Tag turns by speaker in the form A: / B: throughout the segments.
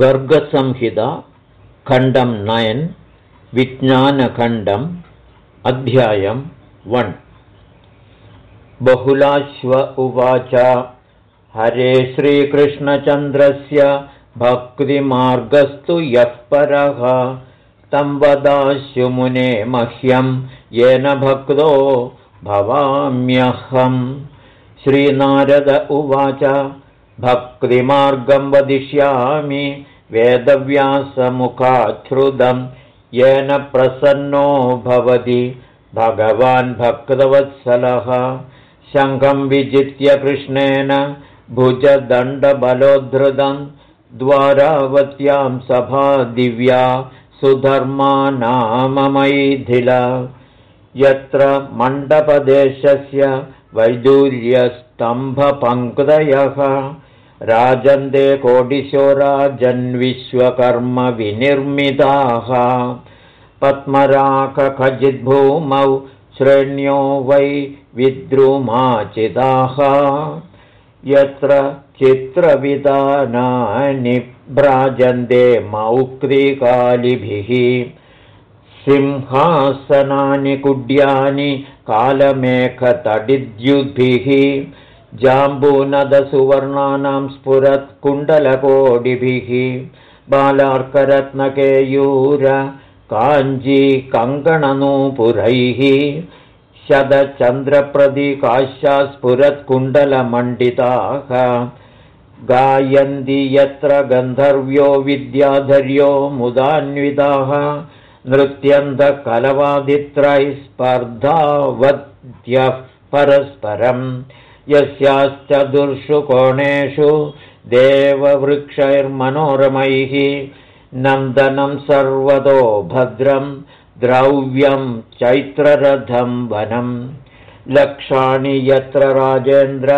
A: गर्गसंहिता खण्डं नयन् विज्ञानखण्डम् अध्यायं वन्। बहुलाश्व उवाच हरे श्रीकृष्णचन्द्रस्य भक्तिमार्गस्तु यः परः। तं वदास्युमुने मह्यं येन भक्तो भवाम्यहम्। श्रीनारद उवाच भक्तिमार्गं वदिष्यामि वेदव्यासमुखाच्छ्रुतं येन प्रसन्नो भवति भगवान् भक्तवत्सलः। शङ्खं विजित्य कृष्णेन भुजदण्डबलोद्धृतं द्वारावत्यां सभा दिव्या सुधर्मा नाममैथिल यत्र मण्डपदेशस्य वैदूर्यस्तम्भपङ्क्तयः राजन्ते कोडिशो राजन्विश्वकर्मविनिर्मिताः। पद्मराखखजिद्भूमौ श्रेण्यो वै विद्रुमाचिताः यत्र चित्रविधानानि भ्राजन्ते मौक्तिकालिभिः सिंहासनानि कुड्यानि कालमेखतडिद्युद्भिः जाम्बूनदसुवर्णानां स्फुरत्कुण्डलकोडिभिः बालार्करत्नकेयूर काञ्जीकङ्कणनूपुरैः शतचन्द्रप्रदिकाश्या स्फुरत्कुण्डलमण्डिताः गायन्ति यत्र गन्धर्व्यो विद्याधर्यो मुदान्विताः नृत्यन्तकलवादित्रैः स्पर्धावद्यः परस्परम् यस्याश्चतुर्षु कोणेषु देववृक्षैर्मनोरमैः नन्दनं सर्वतो भद्रं द्रव्यं चैत्ररथं वनम् लक्षाणि यत्र राजेन्द्र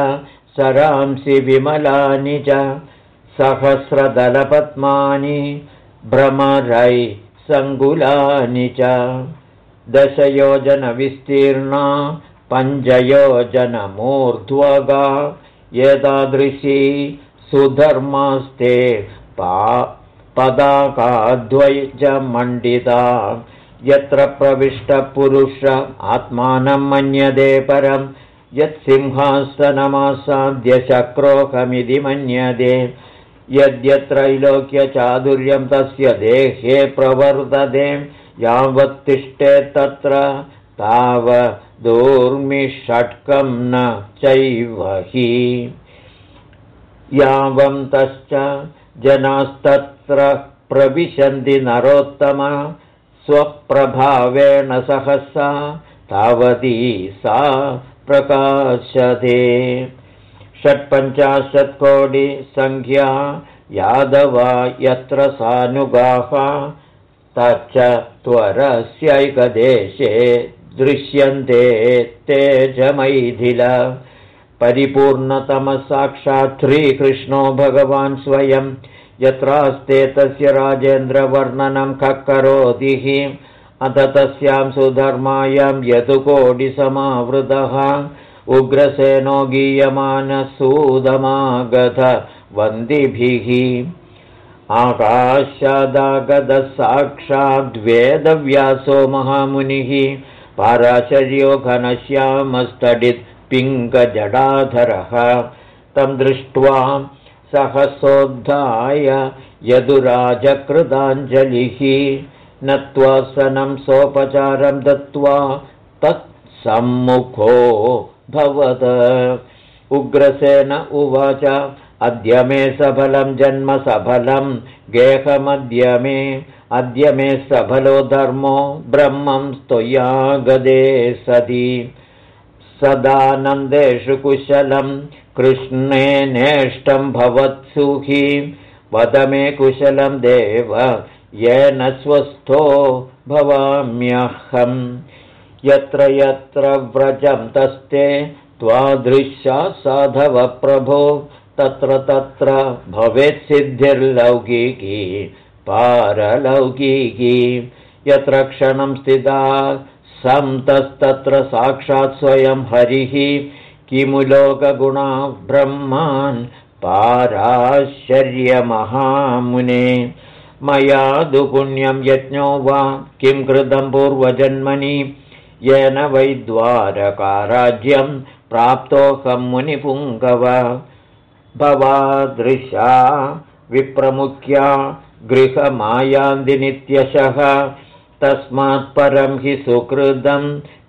A: सरांसि विमलानि च सहस्रदलपद्मानि भ्रमरै सङ्गुलानि च। दशयोजनविस्तीर्णा पञ्चयोजनमूर्ध्वगा एतादृशी सुधर्मास्ते पा पदाकाद्वैजमण्डिता। यत्र प्रविष्टपुरुष आत्मानं मन्यते परं यत्सिंहासनमासाद्य शक्रोकमिति मन्यते। यद्यत्रैलोक्यचादुर्यं तस्य देहे प्रवर्तते यावत्तिष्ठेत्तत्र तावदूर्मिषट्कं न चैव हि। यावन्तश्च जनास्तत्र प्रविशन्ति नरोत्तम स्वप्रभावेण सहसा तावती सा प्रकाशते। षट्पञ्चाशत्कोटिसङ्ख्या यादवा यत्र सानुगाः तच्च त्वरस्यैकदेशे दृश्यन्ते तेजमैथिल परिपूर्णतमसाक्षात् श्रीकृष्णो भगवान् स्वयं। यत्रास्ते तस्य राजेन्द्रवर्णनं करोति अथ तस्यां सुधर्मायां यदुकोटिसमावृतः। उग्रसेनो गीयमानसूदमागध वन्दिभिः। आकाशादागतः साक्षाद्वेदव्यासो महामुनिः पाराशर्यो घनश्यामस्तडित् पिङ्गजडाधरः। तं दृष्ट्वा सहसोद्धाय यदुराजकृताञ्जलिः। नत्वासनं सोपचारं दत्त्वा तत्सम्मुखो भवत। उग्रसेन उवाच अद्य मे सफलं जन्म सफलं गेहमद्य मे अद्य मे सफलो धर्मो ब्रह्मं स्तुयागदे सति। सदानन्देषु कुशलं कृष्णेनेष्टं भवत्सुखी। वद मे कुशलं देव येन स्वस्थो भवाम्यहम्। यत्र यत्र व्रजं तस्ते त्वादृश्या साधवप्रभो तत्र तत्र भवेत्सिद्धिर्लौकिकी पारलौकिकी। यत्र क्षणं स्थिता सन्तस्तत्र साक्षात् स्वयं हरिः। किमु लोकगुणा ब्रह्मान् पाराश्चर्यमहामुने। मया दु पुण्यं यज्ञो वा किं कृतं पूर्वजन्मनि। येन वैद्वारकाराज्यं प्राप्तोऽहं मुनिपुङ्गव। भवादृशा विप्रमुख्या गृहमायान्दिनित्यशः तस्मात् परं हि सुकृतं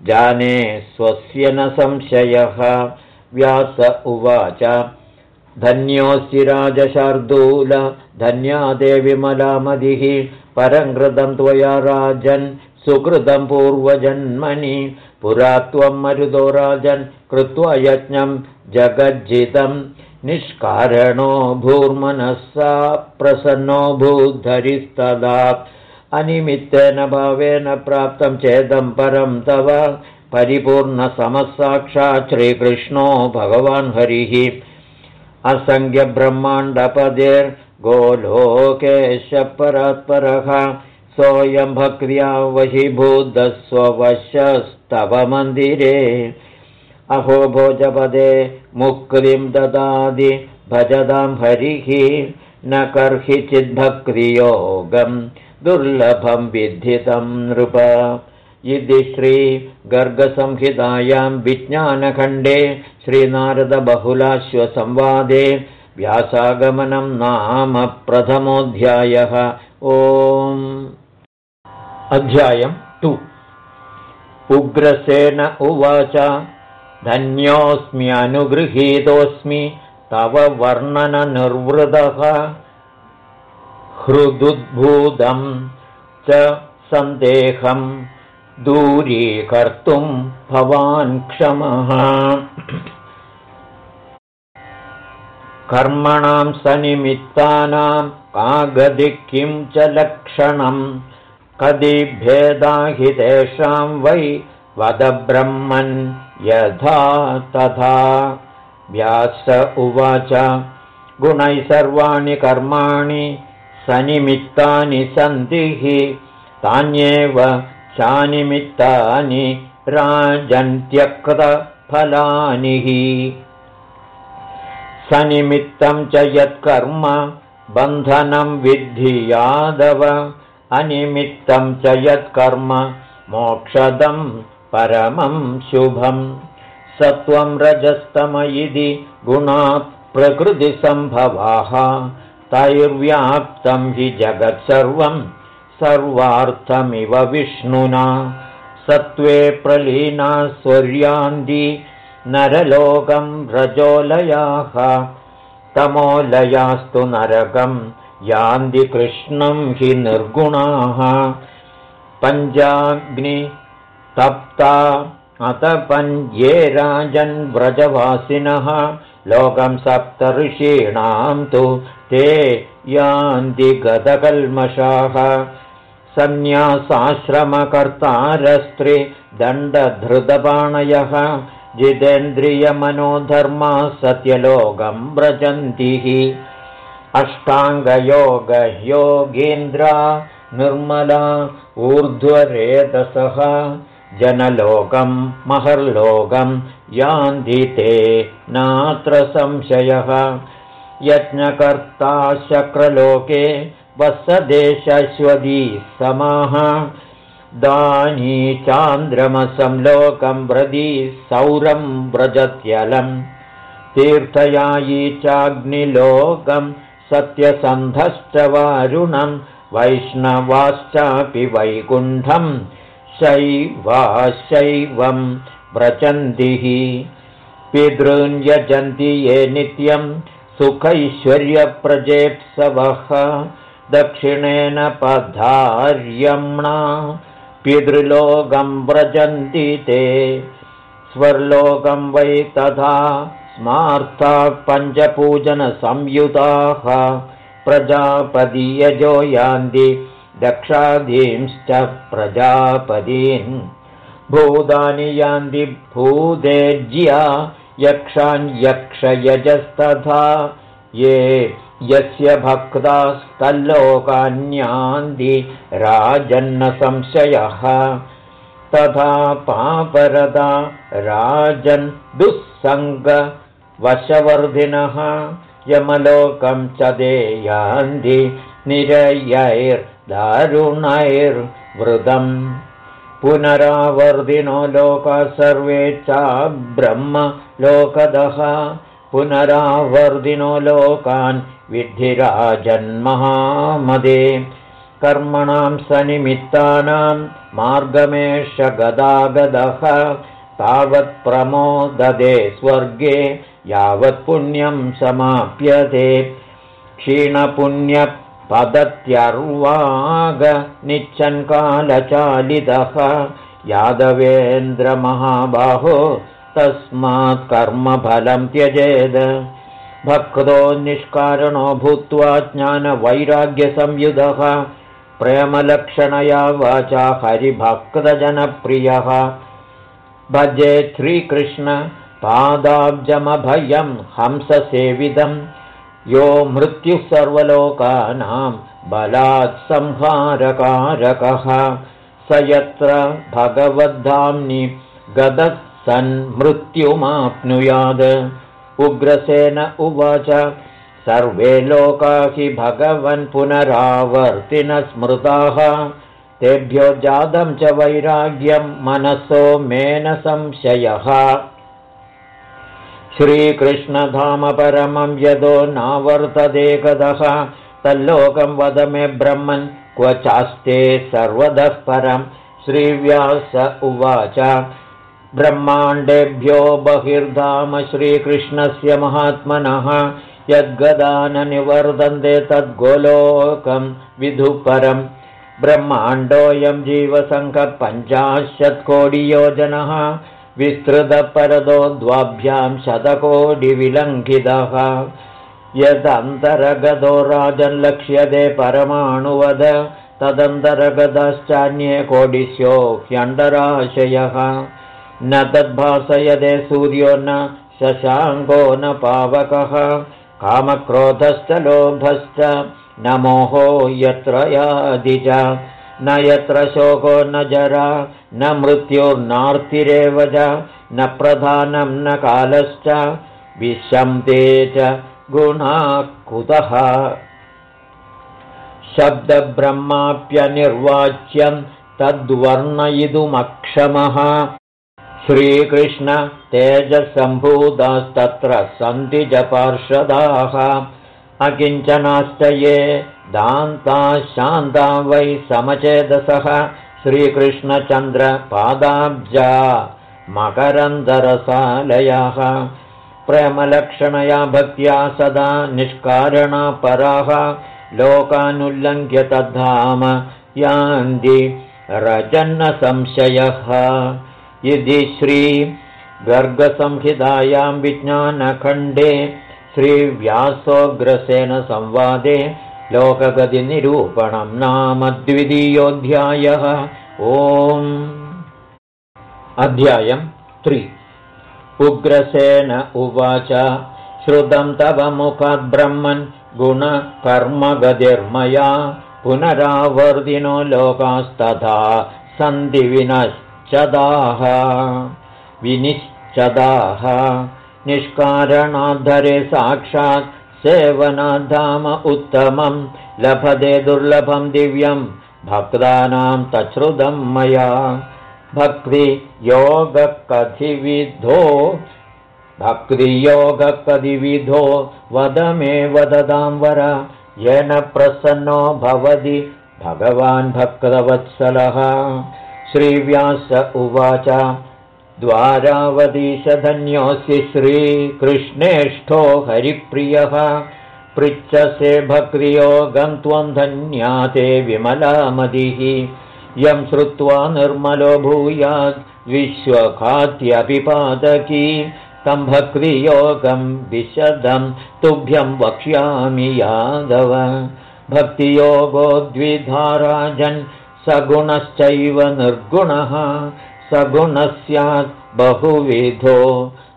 A: जाने स्वस्य न संशयः। व्यास उवाच धन्योऽसि राजशार्दूल धन्या देविमलामदिः परङ्कृतं त्वया राजन् सुकृतं पूर्वजन्मनि। पुरा त्वं मरुदो राजन् कृत्वा यज्ञं जगज्जितं निष्कारणो भूर्मनःसा प्रसन्नो भूधरिस्तदा अनिमित्तेन भावेन प्राप्तं चेदं परं तव परिपूर्णसमसाक्षात् श्रीकृष्णो भगवान् हरिः। असङ्ख्यब्रह्माण्डपदेर्गोलोकेश परात्परः सोऽयं भक्त्या वशीभूतस्ववशस्तव मन्दिरे अहो भोजपदे मुक्तिं ददाति भजदां हरिः न कर्हि चिद्भक्तियोगं दुर्लभं विद्धितं नृप। इति श्रीगर्गसंहितायां विज्ञानखण्डे श्रीनारदबहुलाश्वसंवादे व्यासागमनं नाम प्रथमोऽध्यायः। ओम्। अध्यायम् टु। उग्रसेन उवाच धन्योऽस्म्यनुगृहीतोऽस्मि तव वर्णननिर्वृतः हृदुद्भूतं च सन्देहं दूरीकर्तुं भवान् क्षमः। कर्मणां सनिमित्तानां कागदि किं च लक्षणं? कदि भेदा हि तेषां वै वदब्रह्मन् यथा तथा व्यास उवाच। गुणैः सर्वाणि कर्माणि सनिमित्तानि सन्ति हि तान्येव चानिमित्तानि राजन्त्यक्तफलानि हि। सनिमित्तं च यत्कर्म बन्धनं विद्धि यादव। अनिमित्तं च यत्कर्म मोक्षदं परमं शुभं सत्वं रजस्तम इति गुणात् प्रकृतिसम्भवाः। तैर्व्याप्तं हि जगत्सर्वं सर्वार्थमिव विष्णुना। सत्त्वे प्रलीना स्वर्यान्ति नरलोकं रजोलयाः। तमोलयास्तु नरकं यान्ति कृष्णं हि निर्गुणाः। पञ्चाग्नितप्ता अत पञ्जे राजन् व्रजवासिनः। लोकं सप्तऋषीणां तु ते यान्ति गतकल्मषाः सन्न्यासाश्रमकर्तारस्त्रिदण्डधृतपाणयः जितेन्द्रियमनोधर्मा सत्यलोकं व्रजन्ति अष्टाङ्गयोगयोगीन्द्रा निर्मला ऊर्ध्वरेतसः जनलोकं महर्लोकं यान्ति ते नात्र संशयः। यज्ञकर्ता शक्रलोके वसदेशश्वदी समाः। दानी चान्द्रमसं लोकं व्रदी सौरं व्रजत्यलं। तीर्थयायी चाग्निलोकं सत्यसन्धश्च वारुणं। वैष्णवाश्चापि वैकुण्ठं शैवाशैवं व्रचन्तिः पितृन्यजन्ति ये नित्यं सुखैश्वर्यप्रजेप्सवः। दक्षिणेन पधार्यम्णा। पितृलोकं व्रजन्ति ते। स्वर्लोकं वै तथा स्मार्था पञ्चपूजनसंयुताः। प्रजापदीयजो यान्ति दक्षादींश्च प्रजापदीन् भूतानि यान्ति भूतेज्या यक्षान्यक्षयजस्तथा ये यस्य भक्तास्तल्लोकान्यान्ति राजन्नसंशयः तथा पापरदा राजन् दुःसङ्गवशवर्धिनः। यमलोकं च देयान्ति निरयैर्दारुणैर्वृतम् पुनरावर्तिनो लोका सर्वे च ब्रह्मलोकदः पुनरावर्तिनो लोकान् विद्धिराजन्महामदे। कर्मणां सनिमित्तानां मार्गमेष गदागदः। तावत् प्रमोददे स्वर्गे यावत् पुण्यं समाप्यते क्षीणपुण्यपदत्यर्वागनिच्छन्कालचालितः यादवेन्द्रमहाबाहो तस्मात् कर्मफलं त्यजेद। भक्तो निष्कारणो भूत्वा ज्ञानवैराग्यसंयुधः। प्रेमलक्षणया वाचा हरिभक्तजनप्रियः। भजे श्रीकृष्ण पादाब्जमभयं हंससेविदं यो मृत्युः सर्वलोकानां बलात् संहारकारकः। स यत्र भगवद्धाम्नि गदः सन्मृत्युमाप्नुयाद उग्रसेन उवाच सर्वे लोका हि भगवन् पुनरावर्तिनः स्मृताः। तेभ्यो जातं च वैराग्यं मनसो मेन संशयः श्रीकृष्णधामपरमं यदो नावर्तदेकदः तल्लोकं वद मे ब्रह्मन् क्व चास्ते सर्वतः परं। श्रीव्यास उवाच। ब्रह्माण्डेभ्यो बहिर्धाम श्रीकृष्णस्य महात्मनः यद्गदाननिवर्धन्ते तद्गोलोकं विधुपरम् ब्रह्माण्डोऽयं जीवसङ्घपञ्चाशत्कोटियोजनः विस्तृतपरदो द्वाभ्यां शतकोटिविलङ्घितः यदन्तरगतो राजन्लक्ष्यते परमाणुवद तदन्तर्गतश्चान्ये कोडिस्यो ह्यण्डराशयः न तद्भासयते सूर्यो न शशाङ्को न पावकः कामक्रोधश्च लोभश्च न मोहो यत्र यादिज न यत्र शोको न जरा न मृत्युर्नार्तिरेव च न प्रधानं न कालश्च विशन्ते च गुणाः कुतः शब्दब्रह्माप्यनिर्वाच्यं तद्वर्णयितुमक्षमः। श्रीकृष्ण तेजसम्भूतास्तत्र सन्ति च पार्षदाः अकिञ्चनाश्च ये दान्ताः शान्ता वै समचेदसः। श्रीकृष्णचन्द्रपादाब्जा मकरन्दरसालयाः। प्रेमलक्षणया भक्त्या सदा निष्कारणा पराः। लोकानुल्लङ्घ्य तद्धाम यान्ति रजन्नसंशयः। यदि श्रीगर्गसंहितायां विज्ञानखण्डे श्रीव्यासोग्रसेन संवादे लोकगतिनिरूपणं नाम द्वितीयोऽध्यायः। ओम्। अध्यायम् त्रि। उग्रसेन उवाच श्रुतं तव मुखाद्ब्रह्मन् गुणकर्मगतिर्मया पुनरावर्तिनो लोकास्तथा सन्धिविनश्च चदाः विनिश्चदाः निष्कारणाद्धरे साक्षात् सेवनाधाम उत्तमं। लभते दुर्लभं दिव्यं भक्तानां तच्छ्रुतं मया। भक्तियोगकधिविधो भक्तियोगकधिविधो वद मे वदतां वर। येन प्रसन्नो भवति भगवान् भक्तवत्सलः। श्रीव्यास उवाच द्वारावतीशधन्योऽसि श्रीकृष्णेष्ठो हरिप्रियः पृच्छसे भक्तियोगं त्वं धन्याते विमलामदिः। यं श्रुत्वा निर्मलो भूयाद् विश्वखात्यपिपादकी तं भक्तियोगं विशदं तुभ्यं वक्ष्यामि यादव। भक्तियोगो द्विधाराजन् सगुणश्चैव निर्गुणः सगुणः स्यात् बहुविधो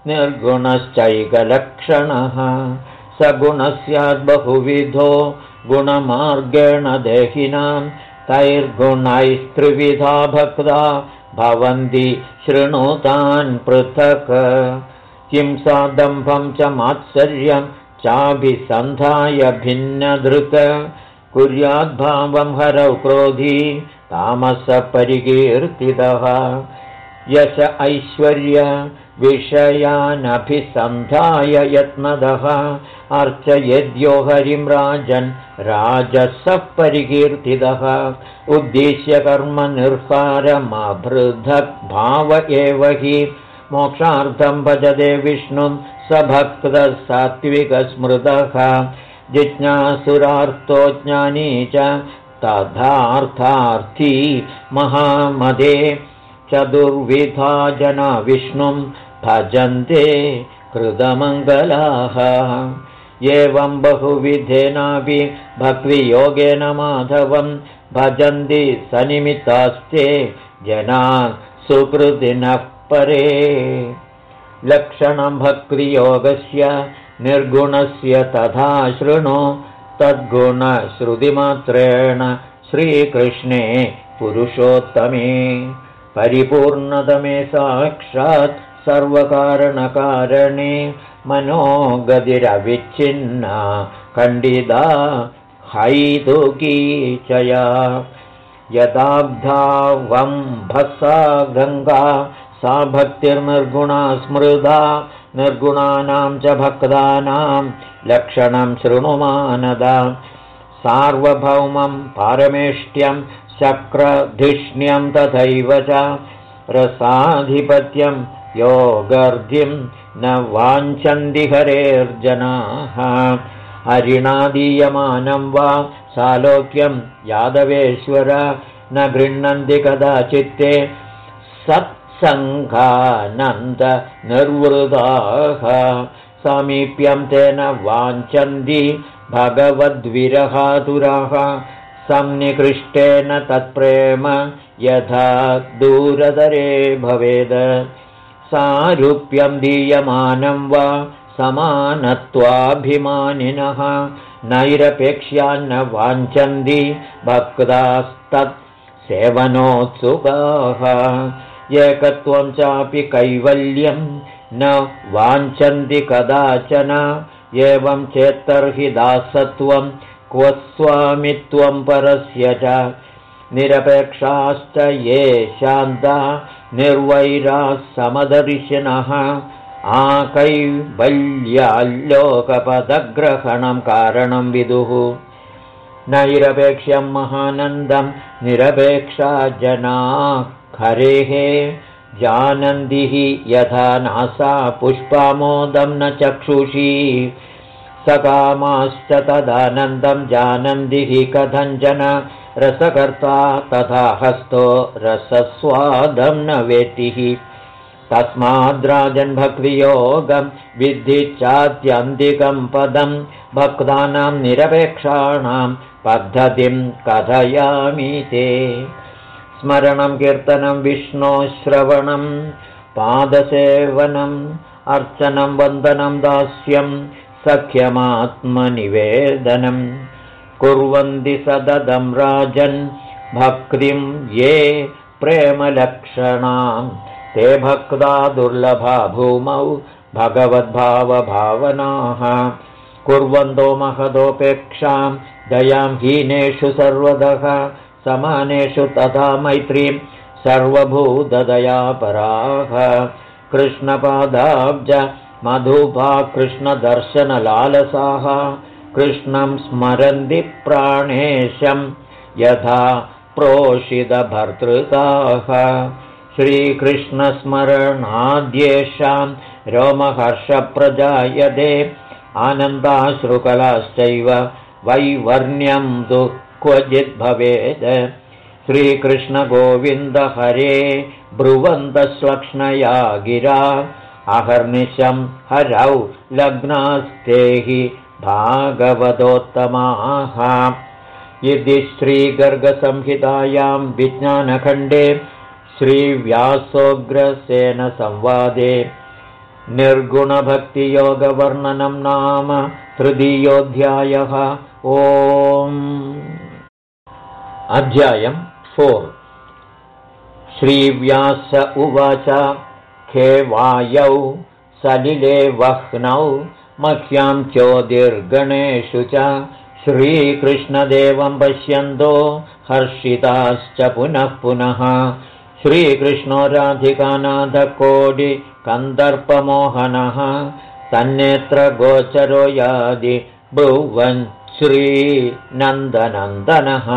A: निर्गुणश्चैकलक्षणः। सगुणः स्यात् बहुविधो गुणमार्गेण देहिनां तैर्गुणैस्त्रिविधा भक्ता भवन्ति शृणुतान् पृथक्। किं सा दम्भं च मात्सर्यं चाभिसन्धाय भिन्नधृत कुर्याद्भावं हरौ क्रोधी तामसपरिकीर्तितः यश ऐश्वर्य विषयानभिसन्धाय यत्नदः अर्चयद्यो हरिं राजन् राजसः परिकीर्तितः उद्दिश्य कर्मनिर्हारमभृधग्भाव एव हि। मोक्षार्थं भजते विष्णुं स भक्तः सात्विकस्मृतः। जिज्ञासुरार्थो ज्ञानी च तथार्थार्थी महामदे चतुर्विधा जना विष्णुं भजन्ते कृतमङ्गलाः। एवं बहुविधेनापि भक्तियोगेन माधवं भजन्ति सनिमित्तास्ते जना सुकृतिनः परे। लक्षणं भक्तियोगस्य निर्गुणस्य तथा शृणु तद्गुणश्रुतिमात्रेण श्रीकृष्णे पुरुषोत्तमे परिपूर्णतमे साक्षात् सर्वकारणकारणे मनोगतिरविच्छिन्ना खण्डिता हैतुकी चया। यदाब्धावम्भसा गङ्गा सा भक्तिर्निर्गुणा स्मृदा निर्गुणानां च भक्तानां लक्षणं शृणुमानद। सार्वभौमं पारमेष्ट्यं चक्रधिष्ण्यं तथैव च रसाधिपत्यं योगर्धिं न वाञ्छन्ति हरेर्जनाः हरिणादीयमानं वा सालोक्यं यादवेश्वर न गृह्णन्ति कदाचित्ते सत्सङ्गानन्दनिर्वृताः सामीप्यं तेन वाञ्छन्ति भगवद्विरहातुराः संनिकृष्टेन तत्प्रेम यथा दूरतरे भवेद। सारूप्यं दीयमानं वा समानत्वाभिमानिनः। नैरपेक्ष्यान्न वाञ्छन्ति भक्तास्तत्सेवनोत्सुकाः एकत्वं चापि कैवल्यं न वाञ्छन्ति कदाचन। एवं चेत्तर्हि दासत्वं क्व स्वामित्वं परस्य च निरपेक्षाश्च ये शान्ता निर्वैराः समदर्शिनः आकैवल्याल्लोकपदग्रहणं कारणं विदुः। नैरपेक्ष्यं महानन्दं निरपेक्षा जना हरेः जानन्दिः यथा नासा पुष्पामोदं न चक्षुषी सकामाश्च तदानन्दं जानन्ति हि कथञ्चन रसकर्ता तथा हस्तो रसस्वादं न वेत्तिः। तस्माद्राजन्भक्तियोगं विद्धि चात्यन्तिकं पदं भक्तानां निरपेक्षाणां पद्धतिं कथयामि ते। स्मरणं कीर्तनं विष्णोश्रवणं पादसेवनम् अर्चनं वन्दनं दास्यम् सख्यमात्मनिवेदनं कुर्वन्ति सददं राजन् भक्तिं ये प्रेमलक्षणां। ते भक्ता दुर्लभा भूमौ भगवद्भावभावनाः। कुर्वन्तो महदोपेक्षां दयां हीनेषु सर्वदः समानेषु तथा मैत्रीं सर्वभूतदयापराः। कृष्णपादाब्ज मधुभा कृष्णदर्शनलालसाः कृष्णं स्मरन्ति प्राणेशं यथा प्रोषितभर्तृताः। श्रीकृष्णस्मरणाद्येषां रोमहर्षप्रजायते आनन्दाश्रुकलाश्चैव वैवर्ण्यं तु क्वचिद्भवेत् श्रीकृष्णगोविन्दहरे ब्रुवन्तश्लक्ष्णया गिरा अहर्निशं हरौ लग्नास्ते हि भागवतोत्तमाः। यदि श्रीगर्गसंहितायां विज्ञानखण्डे श्रीव्यासोग्रसेनसंवादे निर्गुणभक्तियोगवर्णनं नाम तृतीयोऽध्यायः। ओम् अध्यायं फोर्। श्रीव्यास उवाच खेवायौ सलिले वह्नौ मह्यां चोदिर्गणेषु च श्रीकृष्णदेवं पश्यन्तो हर्षिताश्च पुनः पुनः। श्रीकृष्णो राधिकानाथकोटिकन्दर्पमोहनः तन्नेत्र यादि ब्रुवन् श्रीनन्दनन्दनः।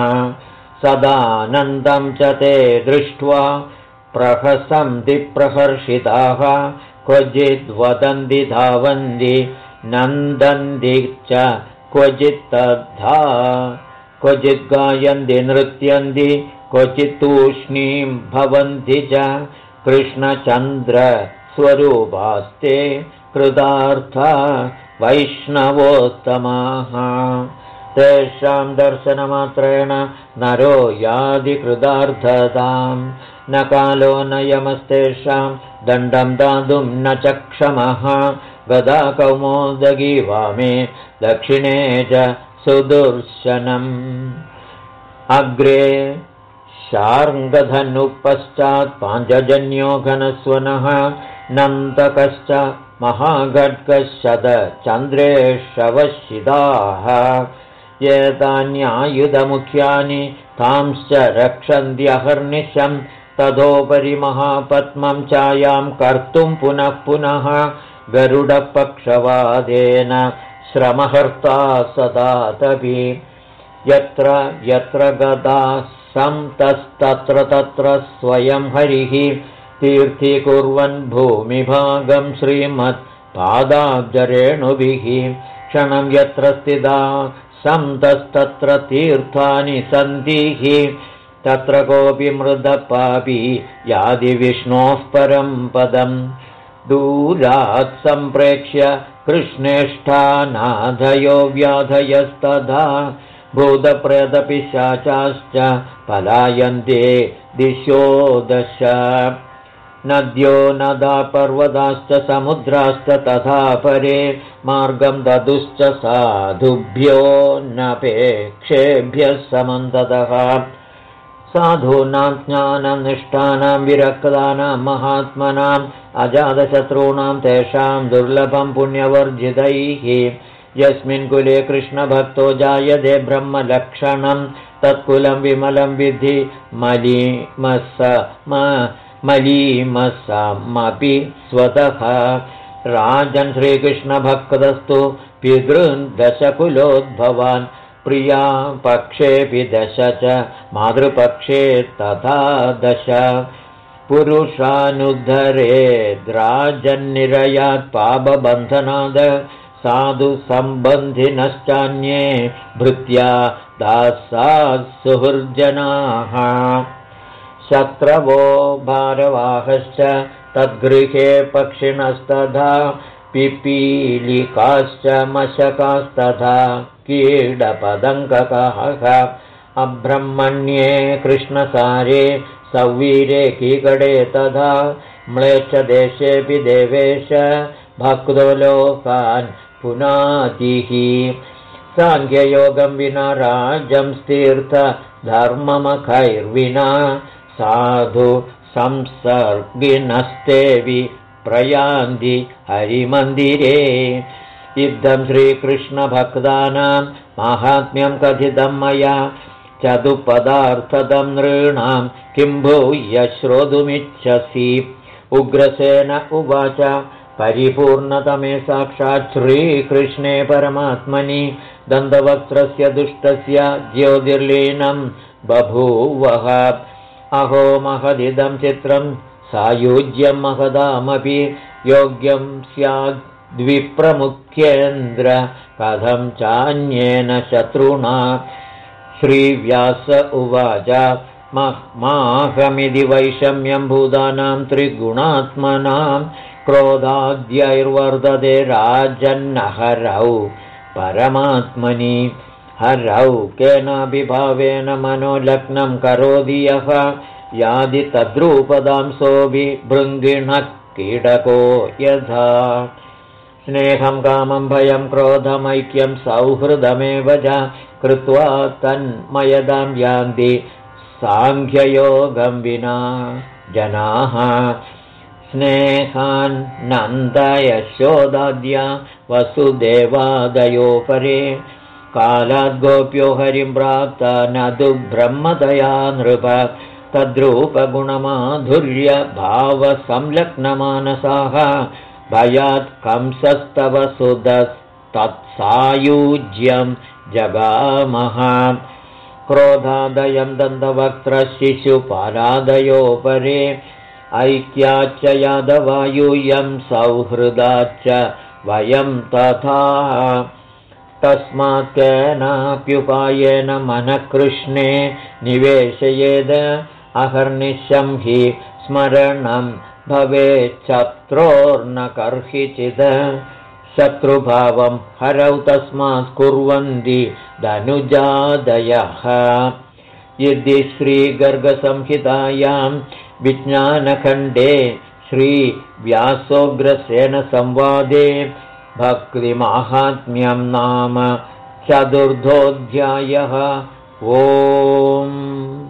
A: सदानन्दं च ते दृष्ट्वा प्रहसन्ति प्रहर्षिताः क्वचिद्वदन्ति धावन्ति नन्दन्ति च क्वचित्तद्धा क्वचित् गायन्ति नृत्यन्ति क्वचित् तूष्णीं भवन्ति च कृष्णचन्द्रस्वरूपास्ते कृतार्था वैष्णवोत्तमाः तेषां दर्शनमात्रेण नरो यादिकृदार्थतां न कालो न यमस्तेषां दण्डं दातुं न च क्षमः। गदा कौमोदगी वामे दक्षिणे च सुदुर्शनम्। अग्रे शार्ङ्गधनुपश्चात् पाञ्चजन्यो घनस्वनः। नन्तकश्च महागड्गशतचन्द्रेशवशिदाः एतान्यायुधमुख्यानि तांश्च रक्षन्त्यहर्निशम् ततोपरि महापद्मं चायां कर्तुं पुनः पुनः गरुडपक्षवादेन श्रमहर्ता सदा तपि यत्र यत्र गदा सन्तस्तत्र तत्र स्वयं हरिः तीर्थीकुर्वन् भूमिभागं श्रीमत्पादाब्जरेणुभिः क्षणं यत्र स्थिता सन्तस्तत्र तीर्थानि सन्तिः तत्र कोऽपि मृदपापि यादिविष्णोः परं पदम् दूरात् सम्प्रेक्ष्य कृष्णेष्ठानाधयो व्याधयस्तथा। भूतप्रेतपिशाचाश्च पलायन्ते दिशो दश नद्यो नदा पर्वताश्च समुद्राश्च तथा परे मार्गं ददुश्च साधुभ्यो नपेक्षेभ्यः समन्ततः। साधूनां ज्ञाननिष्ठानां विरक्तानां महात्मनाम् अजातशत्रूणां तेषां दुर्लभं पुण्यवर्जितैः। यस्मिन् कुले कृष्णभक्तो जायते ब्रह्मलक्षणं तत्कुलं विमलं विधि मलिमस मलीमसमपि स्वतः। राजन् श्रीकृष्णभक्तस्तु पितृन्दशकुलोद्भवान्। प्रिया पक्षेऽपि दश च मातृपक्षे तथा दश। पुरुषानुद्धरेद्राजन्निरयात् पापबन्धनाद साधुसम्बन्धिनश्चान्ये भृत्या दासात् सुहृर्जनाः शत्रवो भारवाहश्च तद्गृहे पक्षिणस्तथा पिपीलिकाश्च मशकास्तथा कीडपदङ्ककः अब्रह्मण्ये कृष्णसारे सौवीरे कीकडे तथा म्लेच्छदेशेऽपि देवेश भक्तो लोकान् पुनातिः। साङ्ख्ययोगं विना राजं धर्ममखैर्विना साधु संसर्गिनस्तेवि प्रयान्ति हरिमन्दिरे। इद्धं श्रीकृष्णभक्तानां माहात्म्यं कथितं मया चतुपदार्थदं नृणां किं भूय श्रोतुमिच्छसि। उग्रसेन उवाच परिपूर्णतमे साक्षात् श्रीकृष्णे परमात्मनि दन्तवक्त्रस्य दुष्टस्य ज्योतिर्लीनं बभूवः अहो महदिदं चित्रं सायुज्यं महदामपि योग्यं स्याद्विप्रमुख्येन्द्र कथं चान्येन शत्रुणा? श्रीव्यास उवाच माहमिति वैषम्यं भूतानां त्रिगुणात्मनां क्रोधाद्यैर्वर्धते राजन्नहरौ परमात्मनि हरौ केनापि भावेन मनोलग्नं करोति यः यादि तद्रूपदांसोऽपि भृङ्गिणः कीडको यथा। स्नेहं कामं भयं क्रोधमैक्यं सौहृदमेव च कृत्वा तन्मयदां यान्ति साङ्ख्ययोगं विना जनाः। स्नेहान्नन्दयशोदाद्या वसुदेवादयो परे कालाद्गोप्यो हरिं प्राप्त न तु ब्रह्मदया नृप। तद्रूपगुणमाधुर्यभावसंलग्नमानसाः। भयात् कंसस्तव सुदस्तत्सायुज्यं जगामः। क्रोधादयं दन्तवक्त्रशिशुपारादयोपरे ऐक्याच्च यादवायूयं सौहृदाच्च वयं तथा तस्मात् केनाप्युपायेन मनकृष्णे निवेशयेद अहर्निशं हि स्मरणं भवेच्छत्रोर्नकर्हिचित् शत्रुभावं हरौ तस्मात् कुर्वन्ति धनुजादयः। यदि श्रीगर्गसंहितायां विज्ञानखण्डे श्रीव्यासोग्रसेनसंवादे भक्तिमाहात्म्यं नाम चतुर्थोऽध्यायः। ओम्